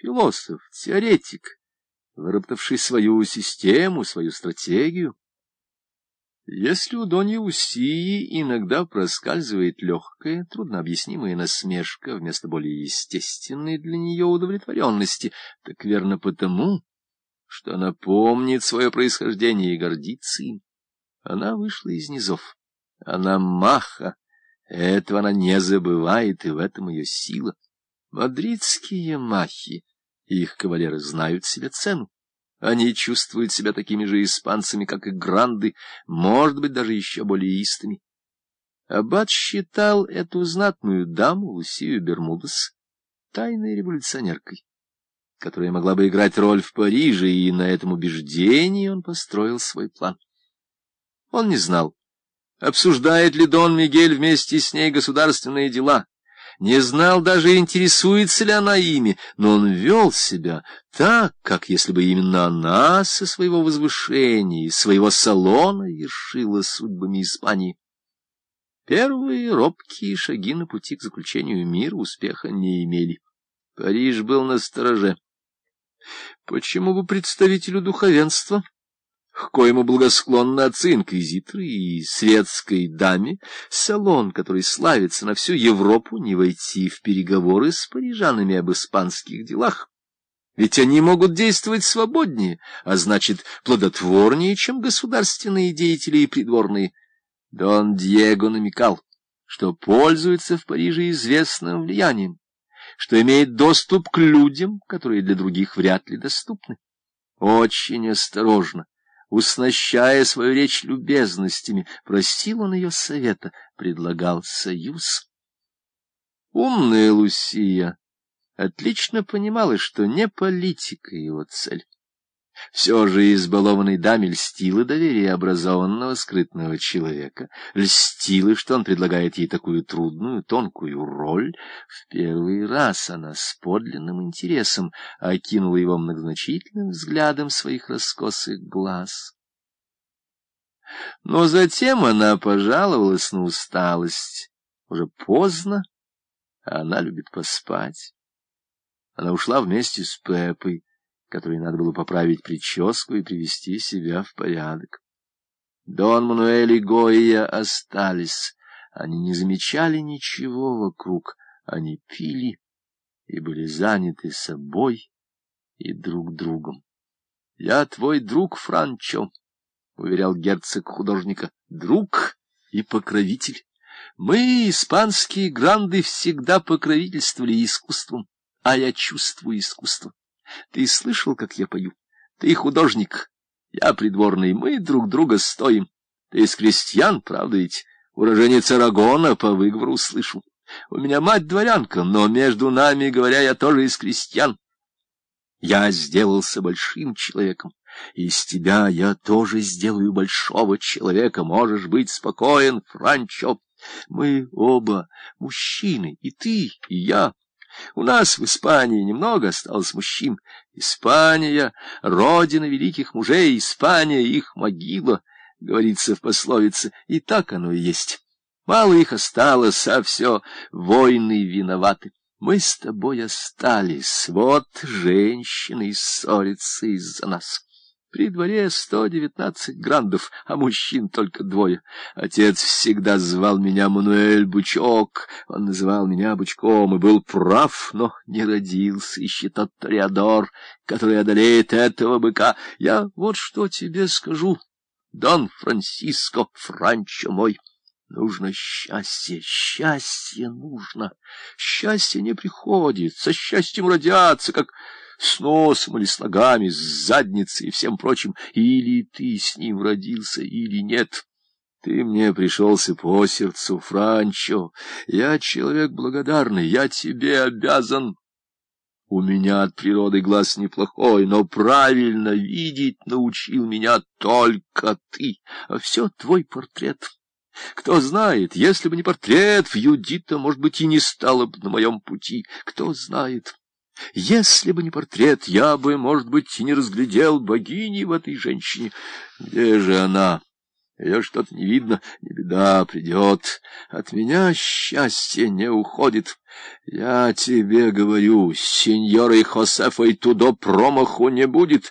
философ, теоретик, выработавший свою систему, свою стратегию. Если у Доньи Усии иногда проскальзывает легкая, труднообъяснимая насмешка вместо более естественной для нее удовлетворенности, так верно потому, что она помнит свое происхождение и гордится им. Она вышла из низов. Она маха. Этого она не забывает, и в этом ее сила. Мадридские махи, их кавалеры знают себе цену. Они чувствуют себя такими же испанцами, как и гранды, может быть, даже еще более истыми. Аббат считал эту знатную даму, Лусию Бермудес, тайной революционеркой, которая могла бы играть роль в Париже, и на этом убеждении он построил свой план. Он не знал, обсуждает ли Дон Мигель вместе с ней государственные дела, не знал даже, интересуется ли она ими, но он вел себя так, как если бы именно она со своего возвышения, из своего салона вершила судьбами Испании. Первые робкие шаги на пути к заключению мира успеха не имели. Париж был на стороже. Почему бы представителю духовенства к коему благосклонны отцы-инквизиторы и светской даме, салон, который славится на всю Европу, не войти в переговоры с парижанами об испанских делах. Ведь они могут действовать свободнее, а значит, плодотворнее, чем государственные деятели и придворные. Дон Диего намекал, что пользуется в Париже известным влиянием, что имеет доступ к людям, которые для других вряд ли доступны. Очень осторожно Уснащая свою речь любезностями, просил он ее совета, предлагал союз. Умная Лусия отлично понимала, что не политика его цель. Все же избалованный даме льстило доверие образованного скрытного человека, льстило, что он предлагает ей такую трудную, тонкую роль. В первый раз она с подлинным интересом окинула его многозначительным взглядом своих раскосых глаз. Но затем она пожаловалась на усталость. Уже поздно, а она любит поспать. Она ушла вместе с Пепой, которой надо было поправить прическу и привести себя в порядок. Дон Мануэль и Гоя остались. Они не замечали ничего вокруг. Они пили и были заняты собой и друг другом. — Я твой друг, Франчо, — уверял герцог художника, — друг и покровитель. Мы, испанские гранды, всегда покровительствовали искусством, а я чувствую искусство. Ты слышал, как я пою? Ты художник, я придворный, мы друг друга стоим. Ты из крестьян, правда ведь? Уроженец Арагона, по выговору слышу. У меня мать дворянка, но между нами, говоря, я тоже из крестьян. Я сделался большим человеком, из тебя я тоже сделаю большого человека. Можешь быть спокоен, Франчо. Мы оба мужчины, и ты, и я. У нас в Испании немного осталось мужчин. Испания — родина великих мужей, Испания — их могила, говорится в пословице, и так оно и есть. Мало их осталось, а все войны виноваты. Мы с тобой остались, вот женщины ссорятся из-за нас. При дворе сто девятнадцать грандов, а мужчин только двое. Отец всегда звал меня Мануэль Бучок. Он называл меня Бучком и был прав, но не родился еще тот Тореадор, который одолеет этого быка. Я вот что тебе скажу, Дон Франциско, Франчо мой. Нужно счастье, счастье нужно. Счастье не приходит, со счастьем родятся, как с носом или с ногами, с задницей и всем прочим. Или ты с ним родился, или нет. Ты мне пришелся по сердцу, Франчо. Я человек благодарный, я тебе обязан. У меня от природы глаз неплохой, но правильно видеть научил меня только ты, а все твой портрет. Кто знает, если бы не портрет, Юдита, может быть, и не стало бы на моем пути. Кто знает, если бы не портрет, я бы, может быть, и не разглядел богини в этой женщине. Где же она? Ее что-то не видно, не беда, придет. От меня счастье не уходит. Я тебе говорю, сеньорой Хосефой тудо промаху не будет.